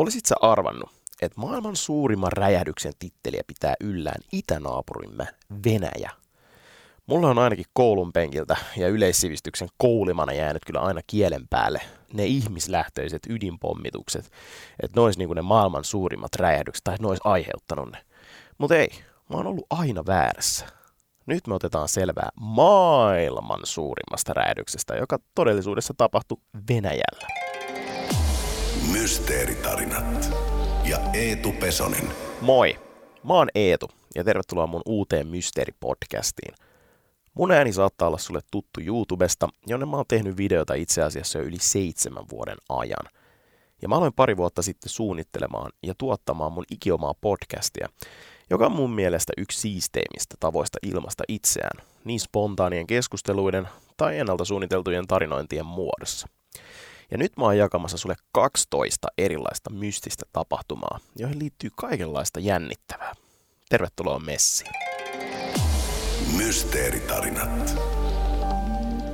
Olisit sä arvannut, että maailman suurimman räjähdyksen titteliä pitää yllään itänaapurimme Venäjä? Mulla on ainakin koulun penkiltä ja yleissivistyksen koulimana jäänyt kyllä aina kielen päälle ne ihmislähtöiset ydinpommitukset, että ne olisi niin ne maailman suurimmat räjähdykset tai ne olisi aiheuttanut ne. Mutta ei, mä oon ollut aina väärässä. Nyt me otetaan selvää maailman suurimmasta räjähdyksestä, joka todellisuudessa tapahtui Venäjällä. Mysteeritarinat ja Eetu Pesonen. Moi, mä oon Eetu ja tervetuloa mun uuteen Mysteeri-podcastiin. Mun ääni saattaa olla sulle tuttu YouTubesta, jonne mä oon tehnyt videota itse asiassa jo yli seitsemän vuoden ajan. Ja mä aloin pari vuotta sitten suunnittelemaan ja tuottamaan mun ikiomaa podcastia, joka on mun mielestä yksi siisteimmistä tavoista ilmasta itseään, niin spontaanien keskusteluiden tai ennalta suunniteltujen tarinointien muodossa. Ja nyt mä oon jakamassa sulle 12 erilaista mystistä tapahtumaa, joihin liittyy kaikenlaista jännittävää. Tervetuloa messiin. Mysteeritarinat.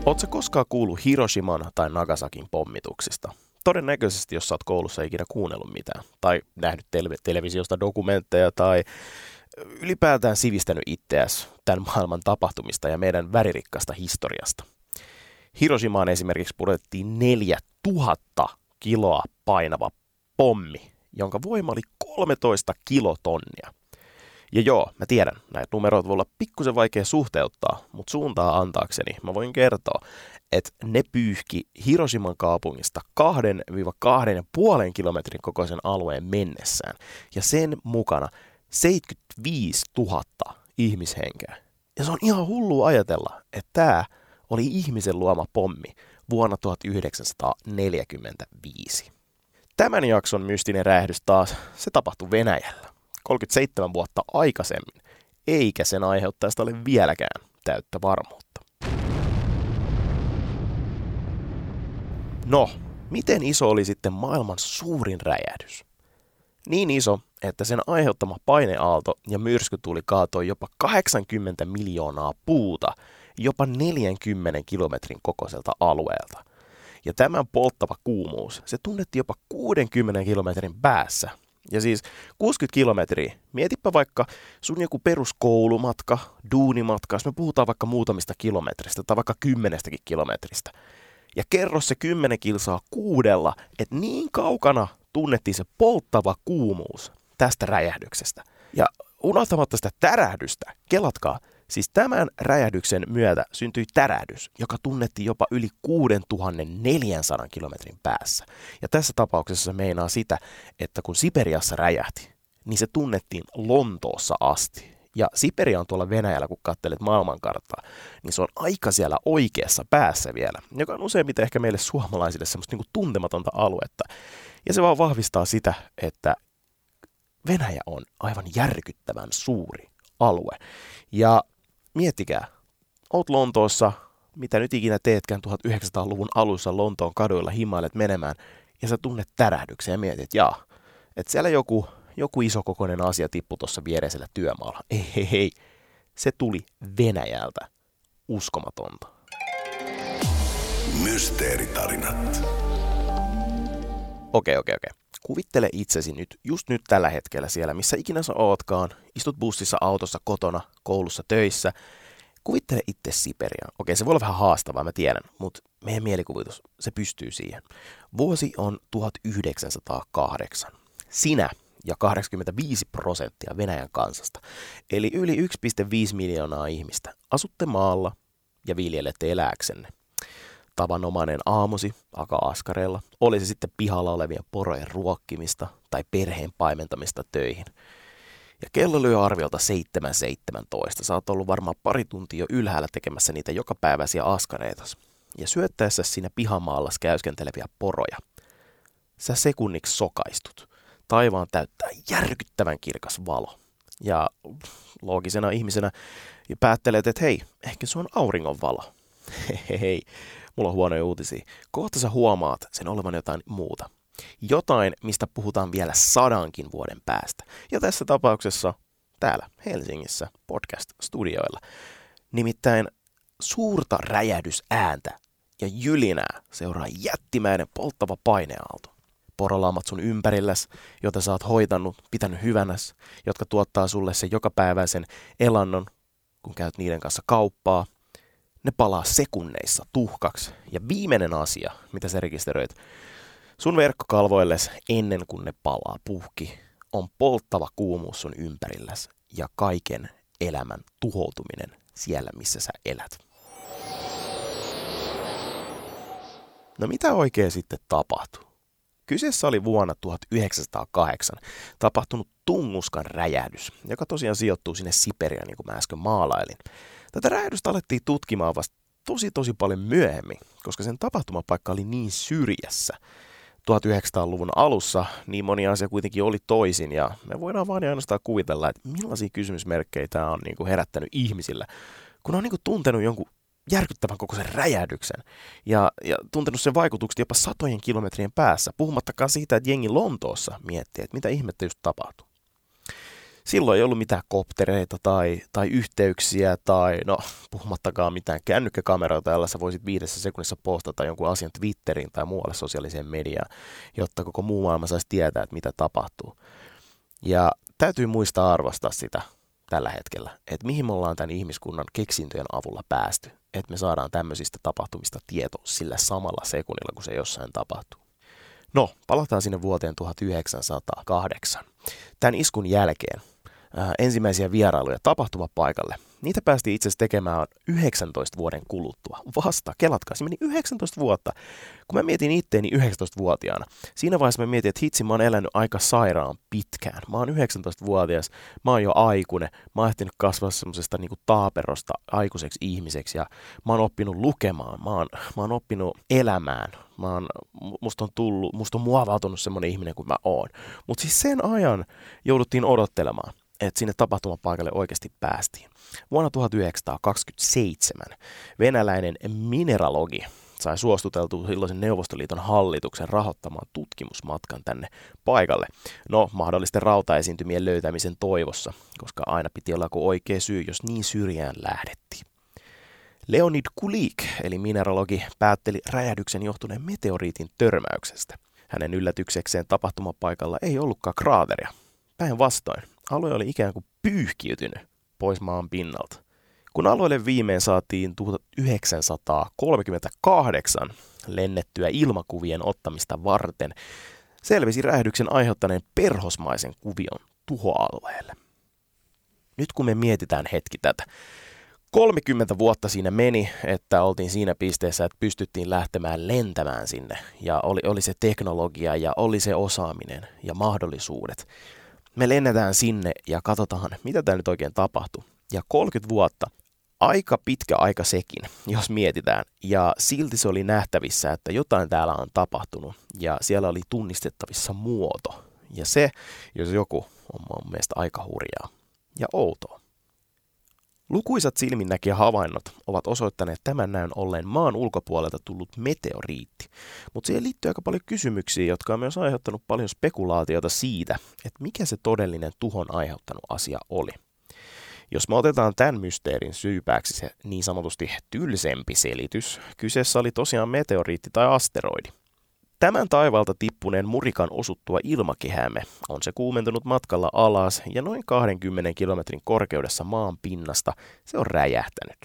Oletko koskaan kuullut Hiroshiman tai Nagasakin pommituksista? Todennäköisesti, jos sä oot koulussa ikinä kuunnellut mitään, tai nähnyt tele- televisiosta dokumentteja, tai ylipäätään sivistänyt itseäsi tämän maailman tapahtumista ja meidän väririkkaasta historiasta. Hiroshimaan esimerkiksi pudotettiin 4000 kiloa painava pommi, jonka voima oli 13 kilotonnia. Ja joo, mä tiedän, näitä numeroita voi olla pikkusen vaikea suhteuttaa, mutta suuntaa antaakseni mä voin kertoa, että ne pyyhki Hiroshiman kaupungista 2-2,5 kilometrin kokoisen alueen mennessään. Ja sen mukana 75 000 ihmishenkeä. Ja se on ihan hullu ajatella, että tämä oli ihmisen luoma pommi vuonna 1945. Tämän jakson mystinen räjähdys taas, se tapahtui Venäjällä 37 vuotta aikaisemmin, eikä sen aiheuttajasta ole vieläkään täyttä varmuutta. No, miten iso oli sitten maailman suurin räjähdys? Niin iso, että sen aiheuttama paineaalto ja myrskytuuli kaatoi jopa 80 miljoonaa puuta jopa 40 kilometrin kokoiselta alueelta. Ja tämän polttava kuumuus, se tunnettiin jopa 60 kilometrin päässä. Ja siis 60 kilometriä, mietipä vaikka sun joku peruskoulumatka, duunimatka, jos me puhutaan vaikka muutamista kilometristä tai vaikka kymmenestäkin kilometristä. Ja kerro se kymmenen kilsaa kuudella, että niin kaukana tunnettiin se polttava kuumuus tästä räjähdyksestä. Ja unohtamatta sitä tärähdystä, kelatkaa, Siis tämän räjähdyksen myötä syntyi tärähdys, joka tunnettiin jopa yli 6400 kilometrin päässä. Ja tässä tapauksessa se meinaa sitä, että kun Siperiassa räjähti, niin se tunnettiin Lontoossa asti. Ja Siperia on tuolla Venäjällä, kun katselet maailmankarttaa, niin se on aika siellä oikeassa päässä vielä, joka on useimmiten ehkä meille suomalaisille semmoista niin tuntematonta aluetta. Ja se vaan vahvistaa sitä, että Venäjä on aivan järkyttävän suuri alue. Ja miettikää, oot Lontoossa, mitä nyt ikinä teetkään 1900-luvun alussa Lontoon kaduilla himailet menemään, ja sä tunnet tärähdyksen ja mietit, jaa, että siellä joku, joku isokokoinen asia tippui tuossa viereisellä työmaalla. Ei, hei, hei, se tuli Venäjältä. Uskomatonta. Mysteeritarinat. Okei, okei, okei. Kuvittele itsesi nyt, just nyt tällä hetkellä siellä, missä ikinä sä ootkaan. Istut bussissa, autossa, kotona, koulussa, töissä. Kuvittele itse Siperiaan. Okei, se voi olla vähän haastavaa, mä tiedän, mutta meidän mielikuvitus, se pystyy siihen. Vuosi on 1908. Sinä ja 85 prosenttia Venäjän kansasta, eli yli 1,5 miljoonaa ihmistä, asutte maalla ja viljelette eläksenne tavanomainen aamusi aka-askareella, oli se sitten pihalla olevien porojen ruokkimista tai perheen paimentamista töihin. Ja kello lyö arviolta 7.17. Sä oot ollut varmaan pari tuntia jo ylhäällä tekemässä niitä jokapäiväisiä askareita. Ja syöttäessä siinä pihamaalla käyskenteleviä poroja. Sä sekunniksi sokaistut. Taivaan täyttää järkyttävän kirkas valo. Ja loogisena ihmisenä päättelet, että hei, ehkä se on auringon valo. Hei, mulla on huonoja uutisia. Kohta sä huomaat sen olevan jotain muuta. Jotain, mistä puhutaan vielä sadankin vuoden päästä. Ja tässä tapauksessa täällä Helsingissä podcast-studioilla. Nimittäin suurta räjähdysääntä ja jylinää seuraa jättimäinen polttava paineaalto. porolaamat sun ympärilläs, joita sä oot hoitanut, pitänyt hyvänäs, jotka tuottaa sulle sen jokapäiväisen elannon, kun käyt niiden kanssa kauppaa. Ne palaa sekunneissa tuhkaksi. Ja viimeinen asia, mitä sä rekisteröit sun verkkokalvoilles ennen kuin ne palaa puhki, on polttava kuumuus sun ympärilläs ja kaiken elämän tuhoutuminen siellä, missä sä elät. No mitä oikein sitten tapahtui? Kyseessä oli vuonna 1908 tapahtunut Tunguskan räjähdys, joka tosiaan sijoittuu sinne Siperiaan, niin kuin mä äsken maalailin. Tätä räjähdystä alettiin tutkimaan vasta tosi tosi paljon myöhemmin, koska sen tapahtumapaikka oli niin syrjässä. 1900-luvun alussa niin moni asia kuitenkin oli toisin ja me voidaan vaan ainoastaan kuvitella, että millaisia kysymysmerkkejä tämä on niin kuin herättänyt ihmisillä, kun on niin kuin tuntenut jonkun järkyttävän koko sen räjähdyksen ja, ja tuntenut sen vaikutukset jopa satojen kilometrien päässä, puhumattakaan siitä, että jengi Lontoossa miettii, että mitä ihmettä just tapahtuu. Silloin ei ollut mitään koptereita tai, tai yhteyksiä tai no puhumattakaan mitään kännykkäkameroita, jolla sä voisit viidessä sekunnissa postata jonkun asian Twitteriin tai muualle sosiaaliseen mediaan, jotta koko muu maailma saisi tietää, että mitä tapahtuu. Ja täytyy muistaa arvostaa sitä tällä hetkellä, että mihin me ollaan tämän ihmiskunnan keksintöjen avulla päästy, että me saadaan tämmöisistä tapahtumista tieto sillä samalla sekunnilla, kun se jossain tapahtuu. No, palataan sinne vuoteen 1908. Tämän iskun jälkeen ensimmäisiä vierailuja tapahtumapaikalle Niitä päästiin itse asiassa tekemään 19 vuoden kuluttua. Vasta, kelatkaa, se meni 19 vuotta. Kun mä mietin itteeni 19-vuotiaana, siinä vaiheessa mä mietin, että hitsi, mä oon elänyt aika sairaan pitkään. Mä oon 19-vuotias, mä oon jo aikuinen, mä oon ehtinyt kasvaa semmoisesta niinku taaperosta aikuiseksi ihmiseksi ja mä oon oppinut lukemaan, mä oon, mä oon oppinut elämään, mä oon, musta on tullut, musta on muovautunut semmoinen ihminen kuin mä oon. Mutta siis sen ajan jouduttiin odottelemaan että sinne tapahtumapaikalle oikeasti päästiin. Vuonna 1927 venäläinen mineralogi sai suostuteltua silloisen Neuvostoliiton hallituksen rahoittamaan tutkimusmatkan tänne paikalle. No, mahdollisten rautaesiintymien löytämisen toivossa, koska aina piti olla joku oikea syy, jos niin syrjään lähdettiin. Leonid Kulik, eli mineralogi, päätteli räjähdyksen johtuneen meteoriitin törmäyksestä. Hänen yllätyksekseen tapahtumapaikalla ei ollutkaan kraateria. Päinvastoin, alue oli ikään kuin pyyhkiytynyt pois maan pinnalta. Kun alueelle viimein saatiin 1938 lennettyä ilmakuvien ottamista varten, selvisi räjähdyksen aiheuttaneen perhosmaisen kuvion tuhoalueelle. Nyt kun me mietitään hetki tätä, 30 vuotta siinä meni, että oltiin siinä pisteessä, että pystyttiin lähtemään lentämään sinne. Ja oli, oli se teknologia ja oli se osaaminen ja mahdollisuudet me lennetään sinne ja katsotaan, mitä täällä nyt oikein tapahtuu. Ja 30 vuotta, aika pitkä aika sekin, jos mietitään. Ja silti se oli nähtävissä, että jotain täällä on tapahtunut ja siellä oli tunnistettavissa muoto. Ja se, jos joku, on mun mielestä aika hurjaa ja outoa. Lukuisat silminnäkijä havainnot ovat osoittaneet tämän näyn olleen maan ulkopuolelta tullut meteoriitti, mutta siihen liittyy aika paljon kysymyksiä, jotka on myös aiheuttanut paljon spekulaatiota siitä, että mikä se todellinen tuhon aiheuttanut asia oli. Jos me otetaan tämän mysteerin syypääksi se niin sanotusti tylsempi selitys, kyseessä oli tosiaan meteoriitti tai asteroidi – Tämän taivaalta tippuneen murikan osuttua ilmakehämme on se kuumentunut matkalla alas ja noin 20 kilometrin korkeudessa maan pinnasta se on räjähtänyt.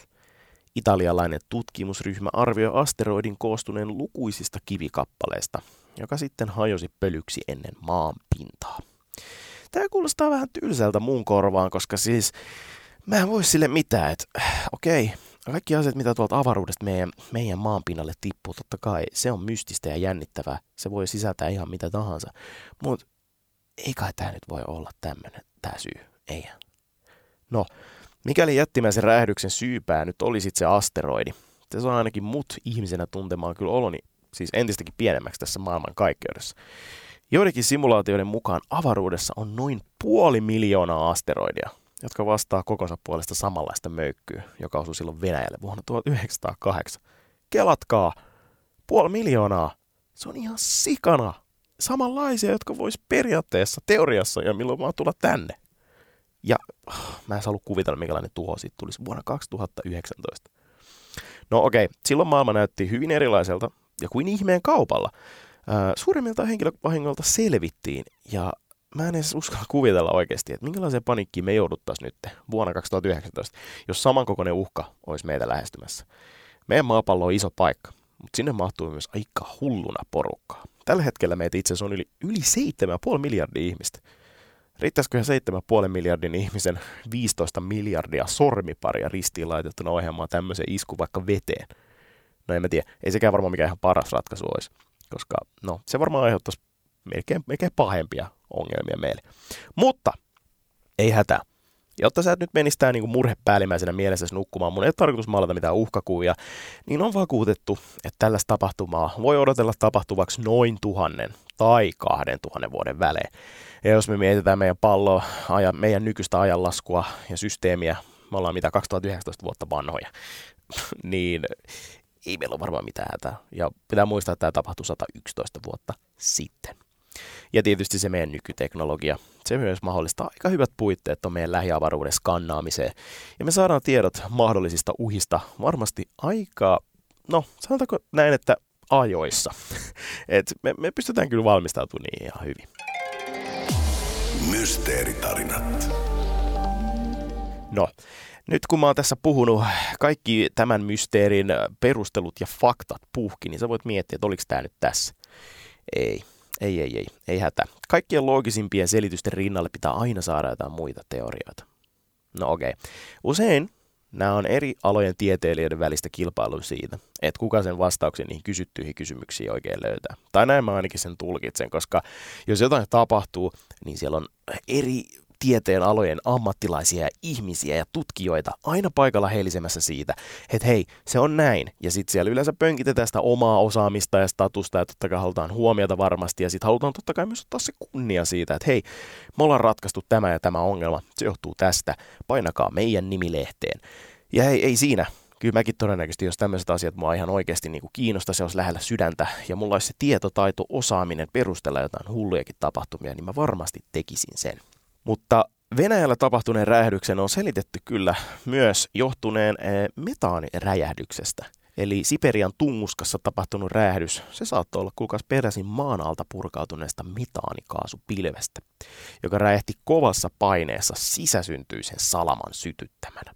Italialainen tutkimusryhmä arvioi asteroidin koostuneen lukuisista kivikappaleista, joka sitten hajosi pölyksi ennen maan pintaa. Tämä kuulostaa vähän tylsältä muun korvaan, koska siis mä en voi sille mitään, että okei, okay, kaikki asiat, mitä tuolta avaruudesta meidän, meidän maanpinnalle tippuu, totta kai se on mystistä ja jännittävää. Se voi sisältää ihan mitä tahansa. Mutta ei kai tämä nyt voi olla tämmöinen, tämä syy. Ei. No, mikäli jättimäisen räjähdyksen syypää nyt olisi se asteroidi, se on ainakin mut ihmisenä tuntemaan kyllä oloni siis entistäkin pienemmäksi tässä maailman kaikkeudessa. Joidenkin simulaatioiden mukaan avaruudessa on noin puoli miljoonaa asteroidia, jotka vastaa kokonsa puolesta samanlaista möykkyä, joka osui silloin Venäjälle vuonna 1908. Kelatkaa, puoli miljoonaa, se on ihan sikana. Samanlaisia, jotka vois periaatteessa, teoriassa ja milloin vaan tulla tänne. Ja oh, mä en saa kuvitella, minkälainen tuho siitä tulisi vuonna 2019. No okei, okay. silloin maailma näytti hyvin erilaiselta ja kuin ihmeen kaupalla. Suurimmilta henkilövahingoilta selvittiin ja mä en edes uskalla kuvitella oikeasti, että minkälaiseen paniikkiin me jouduttaisiin nyt vuonna 2019, jos samankokoinen uhka olisi meitä lähestymässä. Meidän maapallo on iso paikka, mutta sinne mahtuu myös aika hulluna porukkaa. Tällä hetkellä meitä itse asiassa on yli, yli 7,5 miljardia ihmistä. Riittäisiköhän 7,5 miljardin ihmisen 15 miljardia sormiparia ristiin laitettuna ohjelmaan tämmöisen isku vaikka veteen? No en mä tiedä, ei sekään varmaan mikään ihan paras ratkaisu olisi, koska no, se varmaan aiheuttaisi melkein, melkein pahempia ongelmia meille. Mutta ei hätää. Jotta sä et nyt menisi tää niinku murhe päällimmäisenä mielessä nukkumaan, mun ei tarkoitus maalata mitään uhkakuvia, niin on vakuutettu, että tällaista tapahtumaa voi odotella tapahtuvaksi noin tuhannen tai kahden tuhannen vuoden välein. Ja jos me mietitään meidän palloa, aja, meidän nykyistä ajanlaskua ja systeemiä, me ollaan mitä 2019 vuotta vanhoja, niin ei meillä ole varmaan mitään hätää. Ja pitää muistaa, että tämä tapahtui 111 vuotta sitten. Ja tietysti se meidän nykyteknologia, se myös mahdollistaa aika hyvät puitteet on meidän lähiavaruuden skannaamiseen. Ja me saadaan tiedot mahdollisista uhista varmasti aika, no sanotaanko näin, että ajoissa. Et me, me pystytään kyllä valmistautumaan niin ihan hyvin. Mysteeritarinat. No, nyt kun mä oon tässä puhunut kaikki tämän mysteerin perustelut ja faktat puhki, niin sä voit miettiä, että oliko tämä nyt tässä. Ei, ei, ei, ei, ei hätä. Kaikkien loogisimpien selitysten rinnalle pitää aina saada jotain muita teorioita. No okei. Okay. Usein nämä on eri alojen tieteilijöiden välistä kilpailua siitä, että kuka sen vastauksen niihin kysyttyihin kysymyksiin oikein löytää. Tai näin mä ainakin sen tulkitsen, koska jos jotain tapahtuu, niin siellä on eri tieteen alojen ammattilaisia ja ihmisiä ja tutkijoita aina paikalla heilisemässä siitä, että hei, se on näin. Ja sitten siellä yleensä pönkitetään sitä omaa osaamista ja statusta ja totta kai halutaan huomiota varmasti ja sitten halutaan totta kai myös ottaa se kunnia siitä, että hei, me ollaan ratkaistu tämä ja tämä ongelma, se johtuu tästä, painakaa meidän nimilehteen. Ja hei, ei siinä, kyllä mäkin todennäköisesti, jos tämmöiset asiat mua ihan oikeasti niin kuin kiinnostaa, se olisi lähellä sydäntä ja mulla olisi se tietotaito, osaaminen perustella jotain hullujakin tapahtumia, niin mä varmasti tekisin sen. Mutta Venäjällä tapahtuneen räjähdyksen on selitetty kyllä myös johtuneen eh, metaaniräjähdyksestä. Eli Siperian tunguskassa tapahtunut räjähdys, se saattoi olla kuulkaas peräisin maan alta purkautuneesta metaanikaasupilvestä, joka räjähti kovassa paineessa sisäsyntyisen salaman sytyttämänä.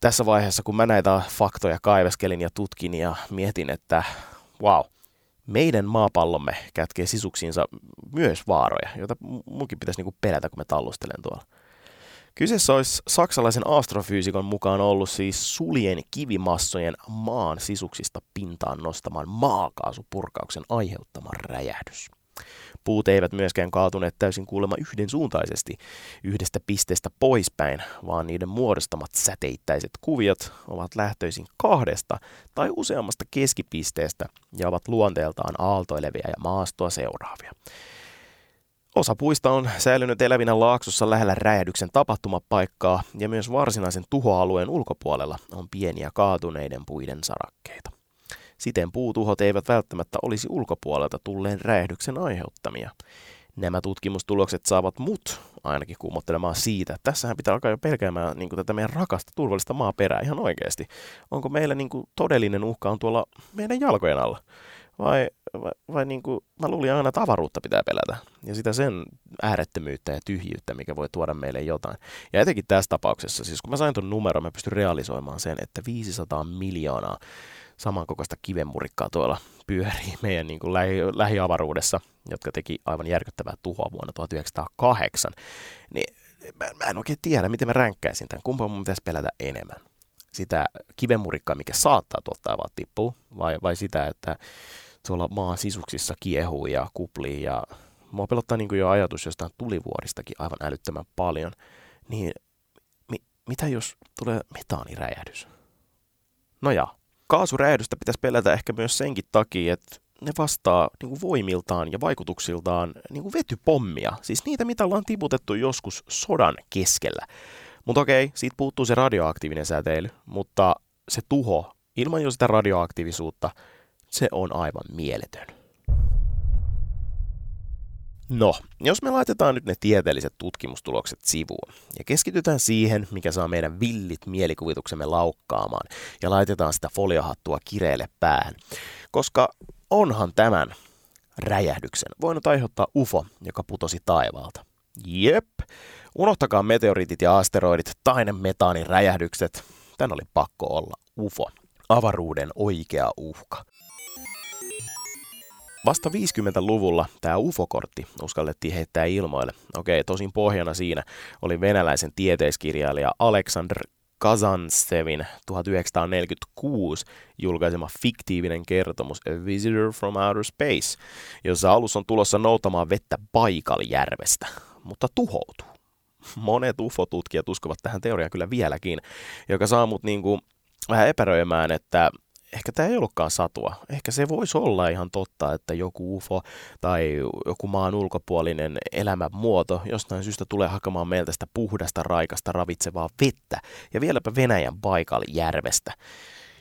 Tässä vaiheessa, kun mä näitä faktoja kaiveskelin ja tutkin ja mietin, että wow, meidän maapallomme kätkee sisuksiinsa myös vaaroja, joita munkin pitäisi niinku pelätä, kun me tallustelen tuolla. Kyseessä olisi saksalaisen astrofyysikon mukaan ollut siis suljen kivimassojen maan sisuksista pintaan nostaman maakaasupurkauksen aiheuttama räjähdys. Puut eivät myöskään kaatuneet täysin kuulemma yhdensuuntaisesti yhdestä pisteestä poispäin, vaan niiden muodostamat säteittäiset kuviot ovat lähtöisin kahdesta tai useammasta keskipisteestä ja ovat luonteeltaan aaltoilevia ja maastoa seuraavia. Osa puista on säilynyt elävinä laaksossa lähellä räjähdyksen tapahtumapaikkaa ja myös varsinaisen tuhoalueen ulkopuolella on pieniä kaatuneiden puiden sarakkeita. Siten puutuhot eivät välttämättä olisi ulkopuolelta tulleen räjähdyksen aiheuttamia. Nämä tutkimustulokset saavat mut ainakin kuumottelemaan siitä, tässähän pitää alkaa jo pelkäämään niin kuin tätä meidän rakasta turvallista maaperää ihan oikeasti. Onko meillä niin kuin, todellinen uhka on tuolla meidän jalkojen alla? Vai, vai, vai niin kuin, mä luulin aina, että avaruutta pitää pelätä. Ja sitä sen äärettömyyttä ja tyhjyyttä, mikä voi tuoda meille jotain. Ja etenkin tässä tapauksessa, siis kun mä sain tuon numeron, mä pystyn realisoimaan sen, että 500 miljoonaa samankokoista kivenmurikkaa tuolla pyörii meidän niin kuin lähi, lähiavaruudessa, jotka teki aivan järkyttävää tuhoa vuonna 1908, niin mä, mä en oikein tiedä, miten mä ränkkäisin tämän. Kumpa mun pitäisi pelätä enemmän? Sitä kivenmurikkaa, mikä saattaa tuottaa vaan tippuu, vai, vai sitä, että tuolla maan sisuksissa kiehuu ja kuplii ja mua pelottaa niin kuin jo ajatus jostain tulivuoristakin aivan älyttömän paljon, niin mi, mitä jos tulee metaaniräjähdys? No ja, kaasuräjähdystä pitäisi pelätä ehkä myös senkin takia, että ne vastaa niin kuin voimiltaan ja vaikutuksiltaan niin kuin vetypommia. Siis niitä, mitä ollaan tiputettu joskus sodan keskellä. Mutta okei, siitä puuttuu se radioaktiivinen säteily, mutta se tuho, ilman jo sitä radioaktiivisuutta, se on aivan mieletön. No, jos me laitetaan nyt ne tieteelliset tutkimustulokset sivuun ja keskitytään siihen, mikä saa meidän villit mielikuvituksemme laukkaamaan ja laitetaan sitä foliohattua kireelle päähän, koska onhan tämän räjähdyksen voinut aiheuttaa UFO, joka putosi taivaalta. Jep, unohtakaa meteoriitit ja asteroidit tai ne metaanin räjähdykset. Tän oli pakko olla UFO, avaruuden oikea uhka. Vasta 50-luvulla tämä UFO-kortti uskallettiin heittää ilmoille. Okei, tosin pohjana siinä oli venäläisen tieteiskirjailija Aleksandr Kazantsevin 1946 julkaisema fiktiivinen kertomus A Visitor from Outer Space, jossa alus on tulossa noutamaan vettä Baikaljärvestä, mutta tuhoutuu. Monet UFO-tutkijat uskovat tähän teoriaan kyllä vieläkin, joka saa mut niinku vähän epäröimään, että ehkä tämä ei ollutkaan satua. Ehkä se voisi olla ihan totta, että joku UFO tai joku maan ulkopuolinen elämänmuoto jostain syystä tulee hakemaan meiltä sitä puhdasta, raikasta, ravitsevaa vettä ja vieläpä Venäjän järvestä.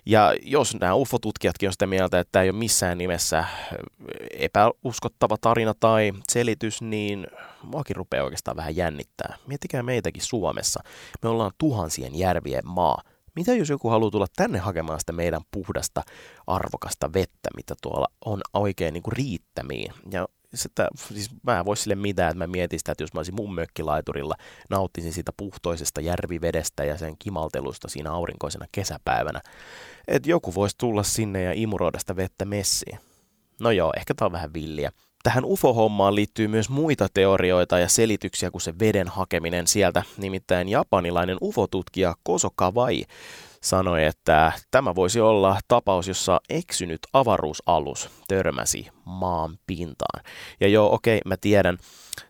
Ja jos nämä UFO-tutkijatkin on sitä mieltä, että tämä ei ole missään nimessä epäuskottava tarina tai selitys, niin muakin rupeaa oikeastaan vähän jännittää. Miettikää meitäkin Suomessa. Me ollaan tuhansien järvien maa – mitä jos joku haluaa tulla tänne hakemaan sitä meidän puhdasta, arvokasta vettä, mitä tuolla on oikein niin kuin riittämiin? Ja sitä, siis mä en voi sille mitään, että mä mietin sitä, että jos mä olisin mun mökkilaiturilla, nauttisin siitä puhtoisesta järvivedestä ja sen kimaltelusta siinä aurinkoisena kesäpäivänä, että joku voisi tulla sinne ja imuroida sitä vettä messiin. No joo, ehkä tää on vähän villiä. Tähän UFO-hommaan liittyy myös muita teorioita ja selityksiä kuin se veden hakeminen sieltä. Nimittäin japanilainen UFO-tutkija Koso Kawai sanoi, että tämä voisi olla tapaus, jossa eksynyt avaruusalus törmäsi maan pintaan. Ja joo, okei, okay, mä tiedän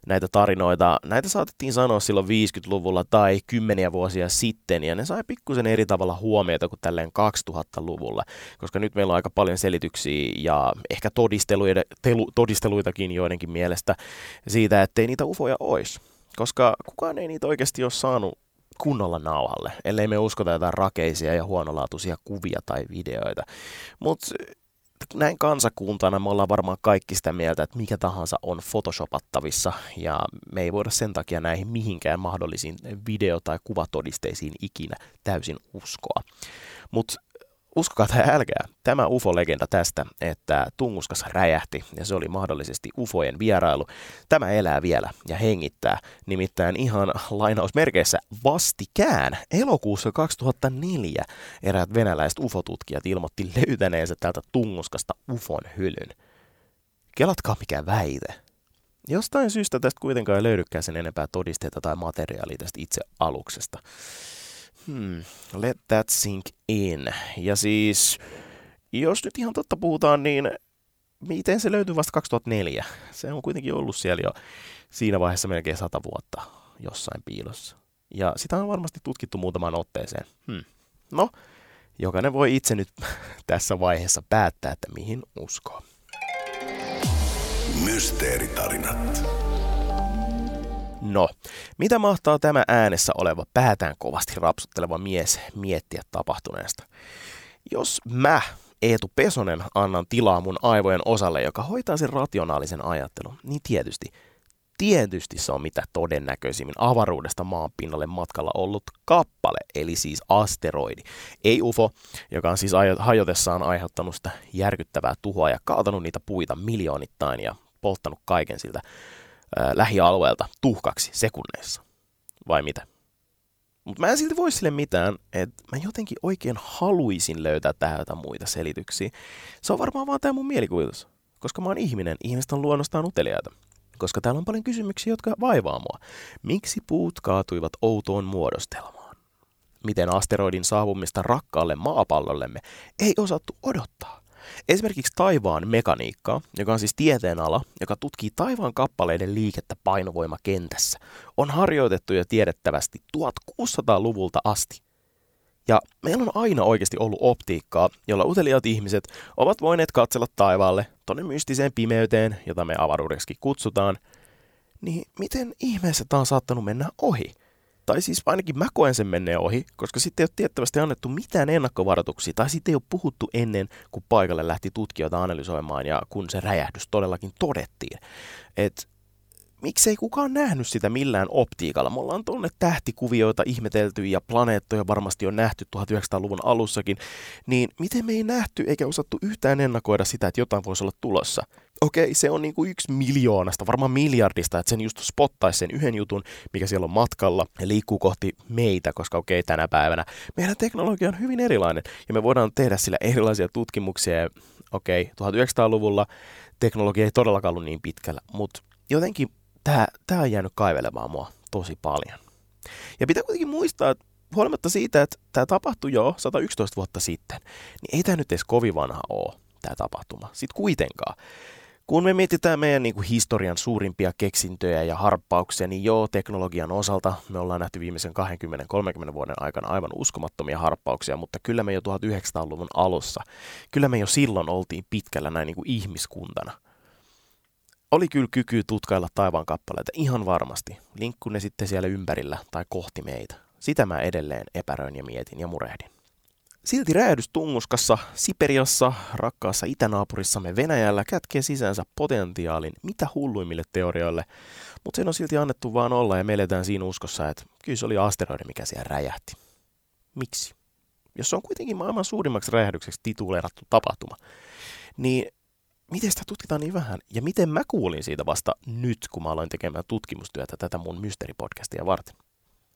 näitä tarinoita, näitä saatettiin sanoa silloin 50-luvulla tai kymmeniä vuosia sitten, ja ne sai pikkusen eri tavalla huomiota kuin tälleen 2000-luvulla, koska nyt meillä on aika paljon selityksiä ja ehkä todisteluita, telu, todisteluitakin joidenkin mielestä siitä, ettei niitä ufoja olisi. Koska kukaan ei niitä oikeasti ole saanut kunnolla nauhalle, ellei me uskota jotain rakeisia ja huonolaatuisia kuvia tai videoita. Mutta näin kansakuntana me ollaan varmaan kaikki sitä mieltä, että mikä tahansa on photoshopattavissa ja me ei voida sen takia näihin mihinkään mahdollisiin video- tai kuvatodisteisiin ikinä täysin uskoa. Mutta uskokaa tai älkää, tämä UFO-legenda tästä, että Tunguskas räjähti ja se oli mahdollisesti UFOjen vierailu, tämä elää vielä ja hengittää. Nimittäin ihan lainausmerkeissä vastikään elokuussa 2004 eräät venäläiset UFO-tutkijat ilmoitti löytäneensä täältä Tunguskasta UFOn hylyn. Kelatkaa mikä väite. Jostain syystä tästä kuitenkaan ei löydykään sen enempää todisteita tai materiaalia tästä itse aluksesta. Hmm, let that sink in. Ja siis, jos nyt ihan totta puhutaan, niin miten se löytyy vasta 2004? Se on kuitenkin ollut siellä jo siinä vaiheessa melkein sata vuotta jossain piilossa. Ja sitä on varmasti tutkittu muutamaan otteeseen. Hmm. No, jokainen voi itse nyt tässä vaiheessa päättää, että mihin uskoo. Mysteeritarinat. No, mitä mahtaa tämä äänessä oleva päätään kovasti rapsutteleva mies miettiä tapahtuneesta? Jos mä, Eetu Pesonen, annan tilaa mun aivojen osalle, joka hoitaa sen rationaalisen ajattelun, niin tietysti, tietysti se on mitä todennäköisimmin avaruudesta maan pinnalle matkalla ollut kappale, eli siis asteroidi. Ei UFO, joka on siis hajotessaan aiheuttanut sitä järkyttävää tuhoa ja kaatanut niitä puita miljoonittain ja polttanut kaiken siltä lähialueelta tuhkaksi sekunneissa. Vai mitä? Mutta mä en silti voi sille mitään, että mä jotenkin oikein haluaisin löytää tähän jotain muita selityksiä. Se on varmaan vaan tämä mun mielikuvitus. Koska mä oon ihminen, ihmiset on luonnostaan uteliaita. Koska täällä on paljon kysymyksiä, jotka vaivaa mua. Miksi puut kaatuivat outoon muodostelmaan? Miten asteroidin saapumista rakkaalle maapallollemme ei osattu odottaa? Esimerkiksi taivaan mekaniikka, joka on siis tieteenala, joka tutkii taivaan kappaleiden liikettä painovoimakentässä, on harjoitettu jo tiedettävästi 1600-luvulta asti. Ja meillä on aina oikeasti ollut optiikkaa, jolla uteliaat ihmiset ovat voineet katsella taivaalle, tonne mystiseen pimeyteen, jota me avaruudeksi kutsutaan, niin miten ihmeessä tämä on saattanut mennä ohi? Tai siis ainakin mä koen sen menneen ohi, koska sitten ei ole tiettävästi annettu mitään ennakkovaroituksia, tai sitten ei ole puhuttu ennen, kun paikalle lähti tutkijoita analysoimaan ja kun se räjähdys todellakin todettiin. Et miksei kukaan nähnyt sitä millään optiikalla? Me ollaan tuonne tähtikuvioita ihmetelty ja planeettoja varmasti on nähty 1900-luvun alussakin, niin miten me ei nähty eikä osattu yhtään ennakoida sitä, että jotain voisi olla tulossa? Okei, se on niinku yksi miljoonasta, varmaan miljardista, että sen just spottaisi sen yhden jutun, mikä siellä on matkalla ja liikkuu kohti meitä, koska okei, tänä päivänä meidän teknologia on hyvin erilainen ja me voidaan tehdä sillä erilaisia tutkimuksia. Okei, 1900-luvulla teknologia ei todellakaan ollut niin pitkällä, mutta jotenkin tämä, tämä on jäänyt kaivelemaan mua tosi paljon. Ja pitää kuitenkin muistaa, että huolimatta siitä, että tämä tapahtui jo 111 vuotta sitten, niin ei tämä nyt edes kovin vanha ole, tämä tapahtuma. Sitten kuitenkaan. Kun me mietitään meidän niin kuin historian suurimpia keksintöjä ja harppauksia, niin joo, teknologian osalta me ollaan nähty viimeisen 20-30 vuoden aikana aivan uskomattomia harppauksia, mutta kyllä me jo 1900-luvun alussa, kyllä me jo silloin oltiin pitkällä näin niin kuin ihmiskuntana oli kyllä kyky tutkailla taivaan kappaleita ihan varmasti, linkku ne sitten siellä ympärillä tai kohti meitä. Sitä mä edelleen epäröin ja mietin ja murehdin. Silti räjähdys Tunguskassa, Siperiassa, rakkaassa itänaapurissamme Venäjällä kätkee sisäänsä potentiaalin mitä hulluimmille teorioille, mutta sen on silti annettu vaan olla ja me eletään siinä uskossa, että kyllä se oli asteroidi, mikä siellä räjähti. Miksi? Jos se on kuitenkin maailman suurimmaksi räjähdykseksi tituleerattu tapahtuma, niin miten sitä tutkitaan niin vähän? Ja miten mä kuulin siitä vasta nyt, kun mä aloin tekemään tutkimustyötä tätä mun mysteeripodcastia varten?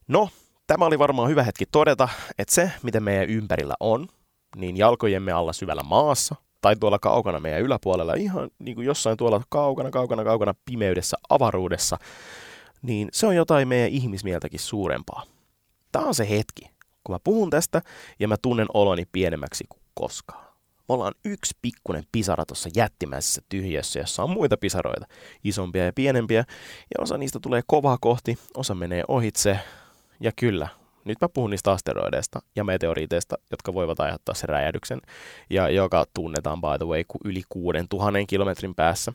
No, tämä oli varmaan hyvä hetki todeta, että se, miten meidän ympärillä on, niin jalkojemme alla syvällä maassa, tai tuolla kaukana meidän yläpuolella, ihan niin kuin jossain tuolla kaukana, kaukana, kaukana pimeydessä, avaruudessa, niin se on jotain meidän ihmismieltäkin suurempaa. Tämä on se hetki, kun mä puhun tästä ja mä tunnen oloni pienemmäksi kuin koskaan. Me ollaan yksi pikkunen pisara tuossa jättimäisessä tyhjössä, jossa on muita pisaroita, isompia ja pienempiä, ja osa niistä tulee kovaa kohti, osa menee ohitse, ja kyllä, nyt mä puhun niistä asteroideista ja meteoriiteista, jotka voivat aiheuttaa sen räjähdyksen, ja joka tunnetaan by the way yli 6000 kilometrin päässä.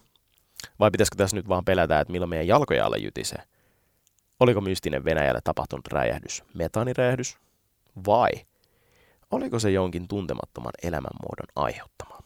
Vai pitäisikö tässä nyt vaan pelätä, että milloin meidän jalkoja alle jytisee? Oliko mystinen Venäjälle tapahtunut räjähdys metaaniräjähdys? Vai Oliko se jonkin tuntemattoman elämänmuodon aiheuttama?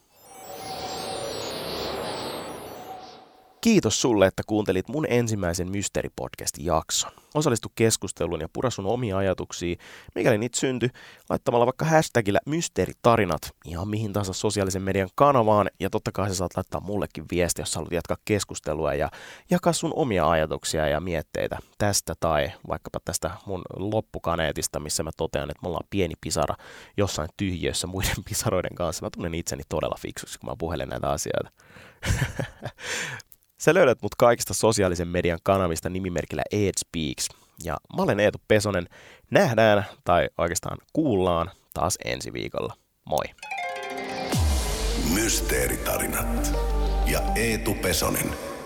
Kiitos sulle, että kuuntelit mun ensimmäisen Mysteeri-podcastin jakson. Osallistu keskusteluun ja pura sun omia ajatuksia, mikäli niitä syntyi, laittamalla vaikka hashtagillä mysteeritarinat ihan mihin tahansa sosiaalisen median kanavaan. Ja totta kai sä saat laittaa mullekin viesti, jos haluat jatkaa keskustelua ja jakaa sun omia ajatuksia ja mietteitä tästä tai vaikkapa tästä mun loppukaneetista, missä mä totean, että me ollaan pieni pisara jossain tyhjössä muiden pisaroiden kanssa. Mä tunnen itseni todella fiksuksi, kun mä puhelen näitä asioita. Sä löydät mut kaikista sosiaalisen median kanavista nimimerkillä Ed Speaks. Ja mä olen Eetu Pesonen. Nähdään, tai oikeastaan kuullaan, taas ensi viikolla. Moi! Mysteeritarinat ja Eetu Pesonen.